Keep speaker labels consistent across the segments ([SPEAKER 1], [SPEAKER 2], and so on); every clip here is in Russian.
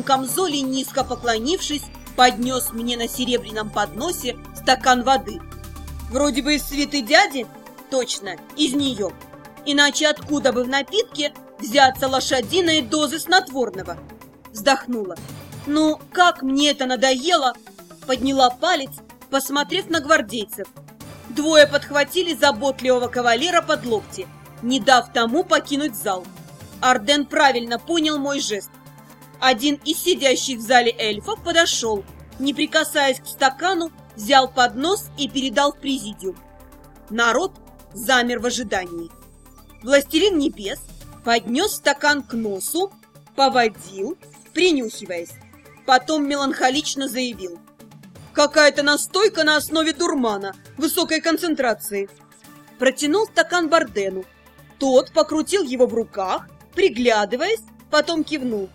[SPEAKER 1] Синем камзоле, низко поклонившись, поднес мне на серебряном подносе стакан воды. Вроде бы из святой дяди? Точно, из нее. Иначе откуда бы в напитке взяться лошадиной дозы снотворного? Вздохнула. Ну, как мне это надоело! Подняла палец, посмотрев на гвардейцев. Двое подхватили заботливого кавалера под локти, не дав тому покинуть зал. Арден правильно понял мой жест. Один из сидящих в зале эльфов подошел, не прикасаясь к стакану, взял поднос и передал в президиум. Народ замер в ожидании. Властелин небес поднес стакан к носу, поводил, принюхиваясь. Потом меланхолично заявил. Какая-то настойка на основе дурмана, высокой концентрации. Протянул стакан Бардену. Тот покрутил его в руках, приглядываясь, потом кивнул.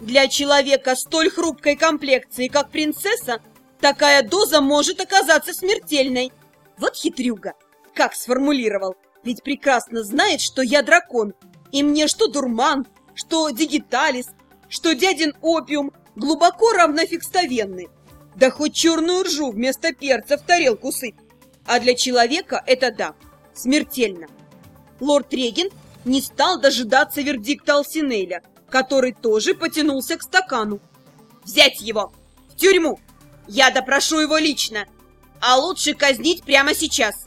[SPEAKER 1] Для человека столь хрупкой комплекции, как принцесса, такая доза может оказаться смертельной. Вот хитрюга, как сформулировал, ведь прекрасно знает, что я дракон, и мне что дурман, что дигиталис, что дядин опиум глубоко равнофикстовенны. Да хоть черную ржу вместо перца в тарелку сыпь. А для человека это да, смертельно. Лорд-регент не стал дожидаться вердикта Алсинеля, который тоже потянулся к стакану. «Взять его! В тюрьму! Я допрошу его лично! А лучше казнить прямо сейчас!»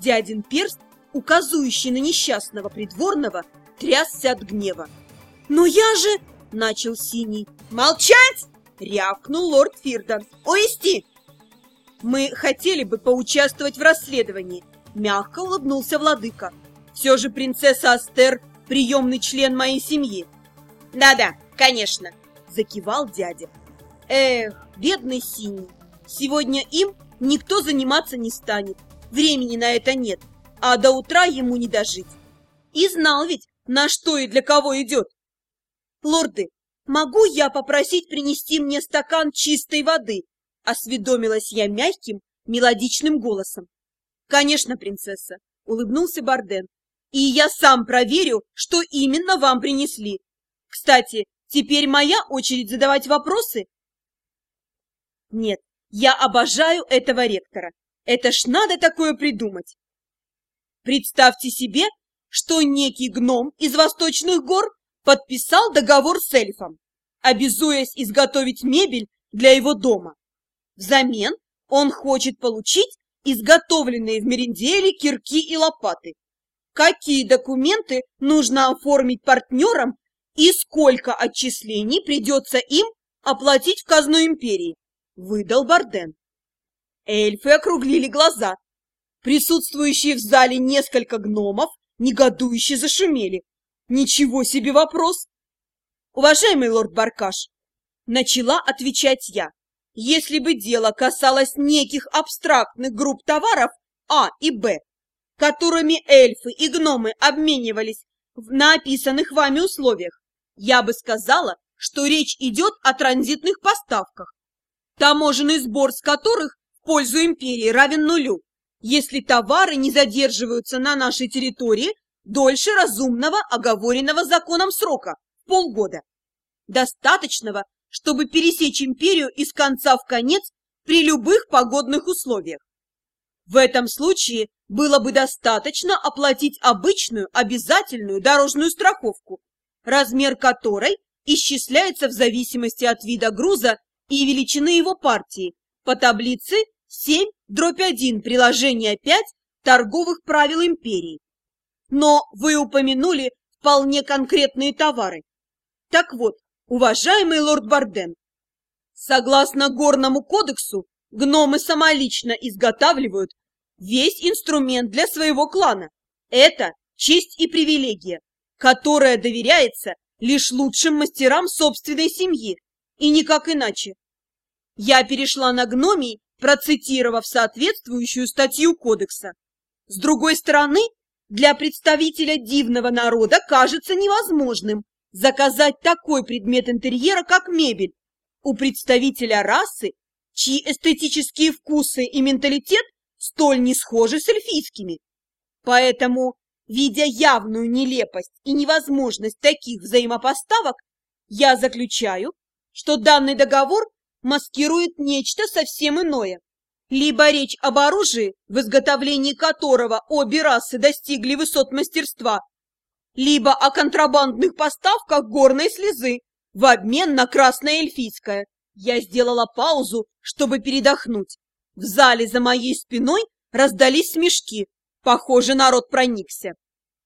[SPEAKER 1] Дядин перст, указывающий на несчастного придворного, трясся от гнева. «Но я же...» — начал Синий. «Молчать!» — рявкнул лорд Фирдан. «Увести!» «Мы хотели бы поучаствовать в расследовании», — мягко улыбнулся владыка. Все же принцесса Астер – приемный член моей семьи. Да-да, конечно, закивал дядя. Эх, бедный синий. Сегодня им никто заниматься не станет. Времени на это нет, а до утра ему не дожить. И знал ведь, на что и для кого идет. Лорды, могу я попросить принести мне стакан чистой воды? Осведомилась я мягким, мелодичным голосом. Конечно, принцесса, улыбнулся Барден и я сам проверю, что именно вам принесли. Кстати, теперь моя очередь задавать вопросы? Нет, я обожаю этого ректора. Это ж надо такое придумать. Представьте себе, что некий гном из восточных гор подписал договор с эльфом, обязуясь изготовить мебель для его дома. Взамен он хочет получить изготовленные в Меренделе кирки и лопаты какие документы нужно оформить партнерам и сколько отчислений придется им оплатить в казну империи, выдал Барден. Эльфы округлили глаза. Присутствующие в зале несколько гномов негодующе зашумели. Ничего себе вопрос! Уважаемый лорд Баркаш, начала отвечать я. Если бы дело касалось неких абстрактных групп товаров А и Б, которыми эльфы и гномы обменивались на описанных вами условиях, я бы сказала, что речь идет о транзитных поставках, таможенный сбор с которых в пользу империи равен нулю, если товары не задерживаются на нашей территории дольше разумного оговоренного законом срока – полгода. Достаточного, чтобы пересечь империю из конца в конец при любых погодных условиях. В этом случае было бы достаточно оплатить обычную обязательную дорожную страховку, размер которой исчисляется в зависимости от вида груза и величины его партии по таблице 7 дробь 1 приложения 5 торговых правил империи. Но вы упомянули вполне конкретные товары. Так вот, уважаемый лорд Барден, согласно Горному кодексу, гномы самолично изготавливают весь инструмент для своего клана. Это честь и привилегия, которая доверяется лишь лучшим мастерам собственной семьи, и никак иначе. Я перешла на гномий, процитировав соответствующую статью кодекса. С другой стороны, для представителя дивного народа кажется невозможным заказать такой предмет интерьера, как мебель. У представителя расы, чьи эстетические вкусы и менталитет столь не схожи с эльфийскими. Поэтому, видя явную нелепость и невозможность таких взаимопоставок, Я заключаю, что данный договор маскирует нечто совсем иное. Либо речь об оружии, в изготовлении которого обе расы достигли высот мастерства, либо о контрабандных поставках горной слезы в обмен на красное эльфийское. Я сделала паузу, чтобы передохнуть. В зале за моей спиной раздались смешки. Похоже, народ проникся.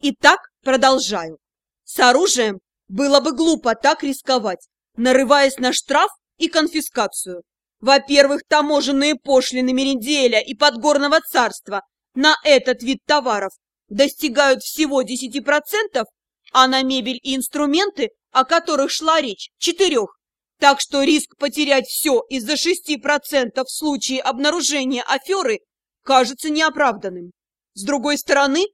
[SPEAKER 1] Итак, продолжаю. С оружием было бы глупо так рисковать, нарываясь на штраф и конфискацию. Во-первых, таможенные пошлины Мериделя и Подгорного царства на этот вид товаров достигают всего 10%, а на мебель и инструменты, о которых шла речь, четырех. Так что риск потерять все из-за 6% в случае обнаружения аферы кажется неоправданным. С другой стороны,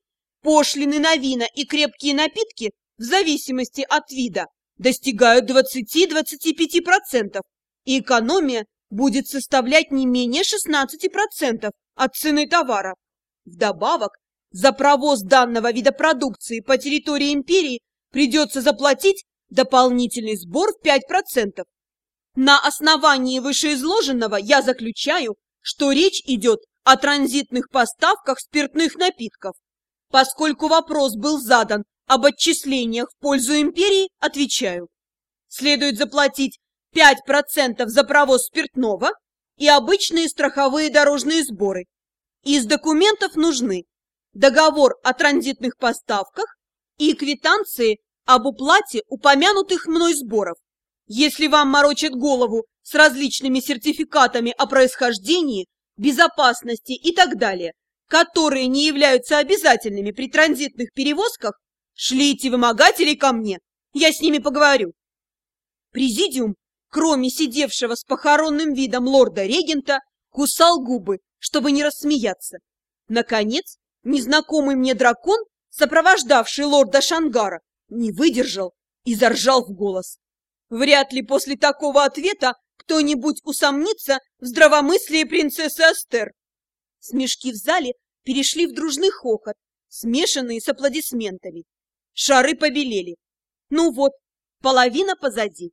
[SPEAKER 1] пошлины на вина и крепкие напитки, в зависимости от вида, достигают 20-25%, и экономия будет составлять не менее 16% от цены товара. Вдобавок, за провоз данного вида продукции по территории империи придется заплатить дополнительный сбор в 5%. На основании вышеизложенного я заключаю, что речь идет о транзитных поставках спиртных напитков. Поскольку вопрос был задан об отчислениях в пользу империи, отвечаю. Следует заплатить 5% за провоз спиртного и обычные страховые дорожные сборы. Из документов нужны договор о транзитных поставках и квитанции об уплате упомянутых мной сборов. Если вам морочат голову с различными сертификатами о происхождении, безопасности и так далее, которые не являются обязательными при транзитных перевозках, шлите вымогателей ко мне, я с ними поговорю. Президиум кроме сидевшего с похоронным видом лорда-регента, кусал губы, чтобы не рассмеяться. Наконец, незнакомый мне дракон, сопровождавший лорда Шангара, не выдержал и заржал в голос. Вряд ли после такого ответа кто-нибудь усомнится в здравомыслии принцессы Астер. Смешки в зале перешли в дружный хохот, смешанные с аплодисментами. Шары побелели. Ну вот, половина позади.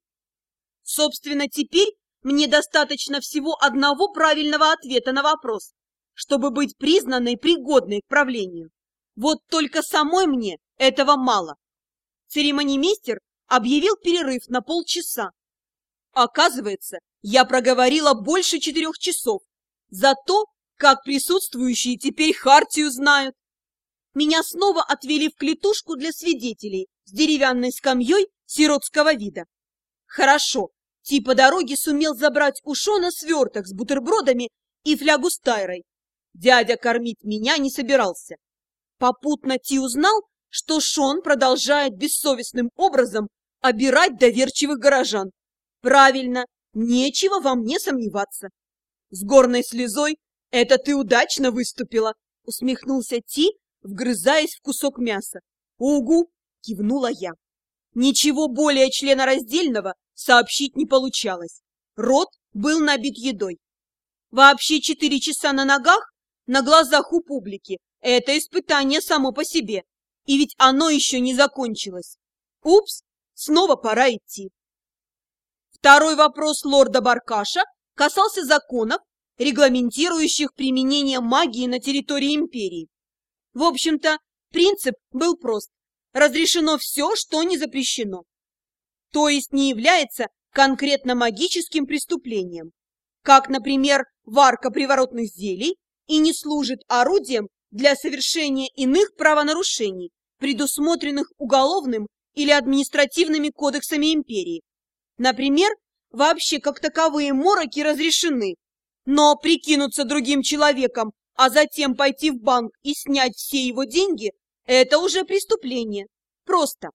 [SPEAKER 1] Собственно, теперь мне достаточно всего одного правильного ответа на вопрос, чтобы быть признанной пригодной к правлению. Вот только самой мне этого мало. Церемонимейстер объявил перерыв на полчаса. Оказывается, я проговорила больше четырех часов. За то, как присутствующие теперь Хартию знают. Меня снова отвели в клетушку для свидетелей с деревянной скамьей сиротского вида. Хорошо, типа дороги сумел забрать у Шона сверток с бутербродами и флягу с тайрой. Дядя кормить меня не собирался. Попутно Ти узнал, что Шон продолжает бессовестным образом обирать доверчивых горожан. Правильно, нечего во мне сомневаться. С горной слезой это ты удачно выступила, усмехнулся Ти, вгрызаясь в кусок мяса. Угу, кивнула я. Ничего более членораздельного сообщить не получалось. Рот был набит едой. Вообще четыре часа на ногах, на глазах у публики, это испытание само по себе. И ведь оно еще не закончилось. Упс, снова пора идти. Второй вопрос лорда Баркаша касался законов, регламентирующих применение магии на территории империи. В общем-то, принцип был прост разрешено все, что не запрещено. То есть не является конкретно магическим преступлением, как, например, варка приворотных зелий и не служит орудием для совершения иных правонарушений, предусмотренных уголовным или административными кодексами империи. Например, вообще как таковые мороки разрешены, но прикинуться другим человеком, а затем пойти в банк и снять все его деньги это уже преступление. Просто.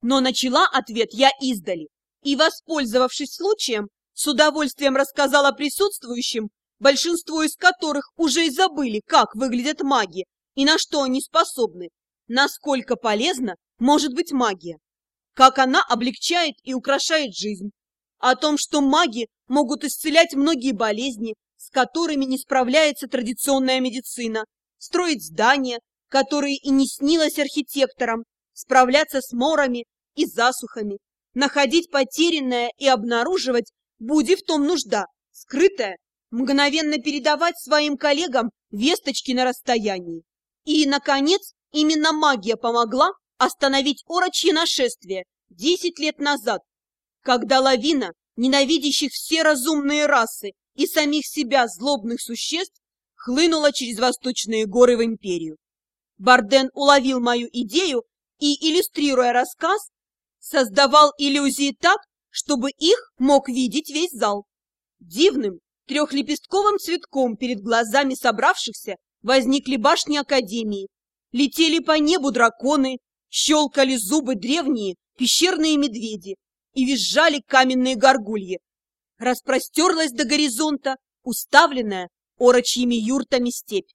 [SPEAKER 1] Но начала ответ я издали. И, воспользовавшись случаем, с удовольствием рассказала присутствующим, большинство из которых уже и забыли, как выглядят маги и на что они способны, насколько полезна может быть магия, как она облегчает и украшает жизнь, о том, что маги могут исцелять многие болезни, с которыми не справляется традиционная медицина, строить здания, которые и не снилось архитекторам, справляться с морами и засухами, находить потерянное и обнаруживать, буди в том нужда, скрытое, мгновенно передавать своим коллегам весточки на расстоянии. И, наконец, именно магия помогла остановить орочье нашествие десять лет назад, когда лавина ненавидящих все разумные расы и самих себя злобных существ хлынула через восточные горы в империю. Барден уловил мою идею и, иллюстрируя рассказ, создавал иллюзии так, чтобы их мог видеть весь зал. Дивным трехлепестковым цветком перед глазами собравшихся возникли башни Академии, летели по небу драконы, щелкали зубы древние пещерные медведи и визжали каменные горгульи. Распростерлась до горизонта, уставленная орочьими юртами степь.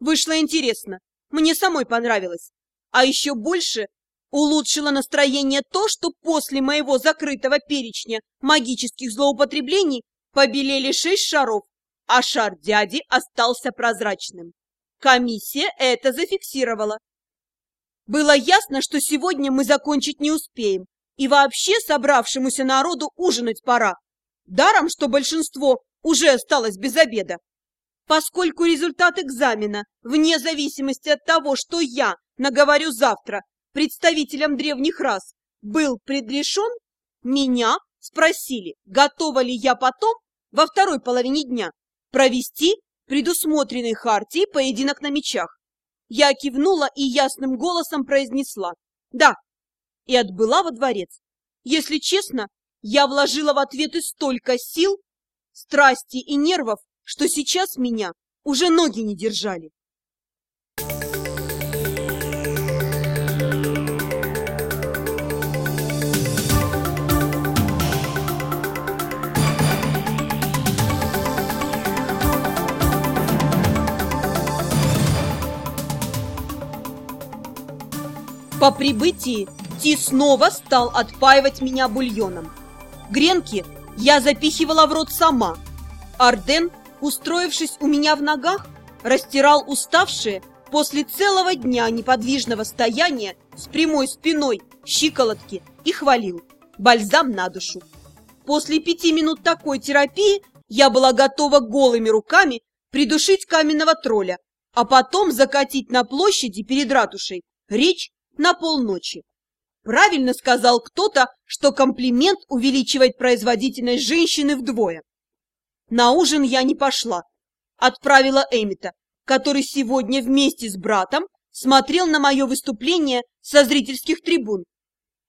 [SPEAKER 1] Вышло интересно, мне самой понравилось. А еще больше улучшило настроение то, что после моего закрытого перечня магических злоупотреблений побелели шесть шаров, а шар дяди остался прозрачным. Комиссия это зафиксировала. Было ясно, что сегодня мы закончить не успеем, и вообще собравшемуся народу ужинать пора. Даром, что большинство уже осталось без обеда. Поскольку результат экзамена, вне зависимости от того, что я наговорю завтра представителям древних рас, был предрешен, меня спросили, готова ли я потом, во второй половине дня, провести предусмотренный Хартией поединок на мечах. Я кивнула и ясным голосом произнесла «Да» и отбыла во дворец. Если честно, я вложила в ответы столько сил, страсти и нервов, что сейчас меня уже ноги не держали. По прибытии Ти снова стал отпаивать меня бульоном. Гренки я запихивала в рот сама. Арден устроившись у меня в ногах, растирал уставшие после целого дня неподвижного стояния с прямой спиной щиколотки и хвалил. Бальзам на душу. После пяти минут такой терапии я была готова голыми руками придушить каменного тролля, а потом закатить на площади перед ратушей речь на полночи. Правильно сказал кто-то, что комплимент увеличивает производительность женщины вдвое. На ужин я не пошла. Отправила Эмита, который сегодня вместе с братом смотрел на мое выступление со зрительских трибун.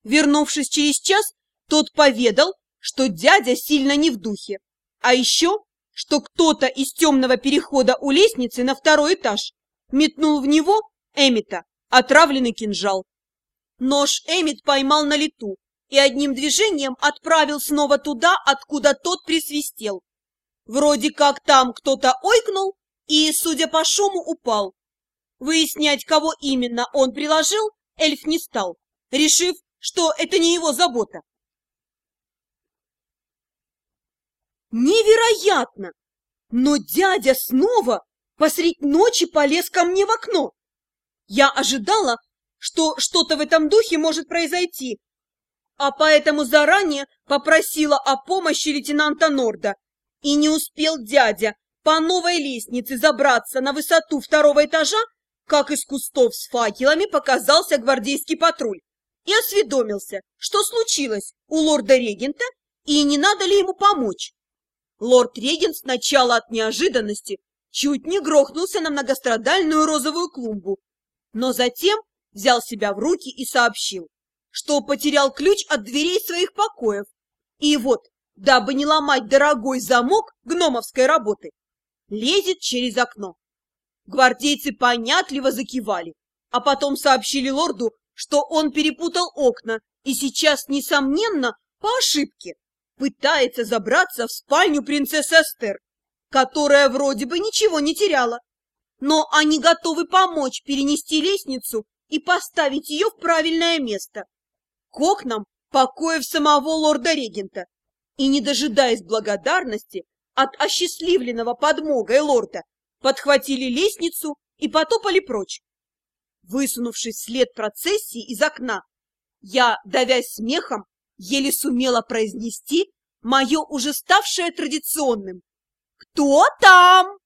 [SPEAKER 1] Вернувшись через час, тот поведал, что дядя сильно не в духе. А еще, что кто-то из темного перехода у лестницы на второй этаж метнул в него, Эмита, отравленный кинжал. Нож Эмит поймал на лету и одним движением отправил снова туда, откуда тот присвистел. Вроде как там кто-то ойкнул и, судя по шуму, упал. Выяснять, кого именно он приложил, эльф не стал, решив, что это не его забота. Невероятно! Но дядя снова посредь ночи полез ко мне в окно. Я ожидала, что что-то в этом духе может произойти, а поэтому заранее попросила о помощи лейтенанта Норда. И не успел дядя по новой лестнице забраться на высоту второго этажа, как из кустов с факелами показался гвардейский патруль и осведомился, что случилось у лорда-регента и не надо ли ему помочь. Лорд-регент сначала от неожиданности чуть не грохнулся на многострадальную розовую клумбу, но затем взял себя в руки и сообщил, что потерял ключ от дверей своих покоев. И вот дабы не ломать дорогой замок гномовской работы, лезет через окно. Гвардейцы понятливо закивали, а потом сообщили лорду, что он перепутал окна и сейчас, несомненно, по ошибке пытается забраться в спальню принцессы Эстер, которая вроде бы ничего не теряла. Но они готовы помочь перенести лестницу и поставить ее в правильное место, к окнам покоев самого лорда-регента и, не дожидаясь благодарности от осчастливленного подмогой лорда, подхватили лестницу и потопали прочь. Высунувшись вслед процессии из окна, я, давясь смехом, еле сумела произнести мое уже ставшее традиционным. «Кто там?»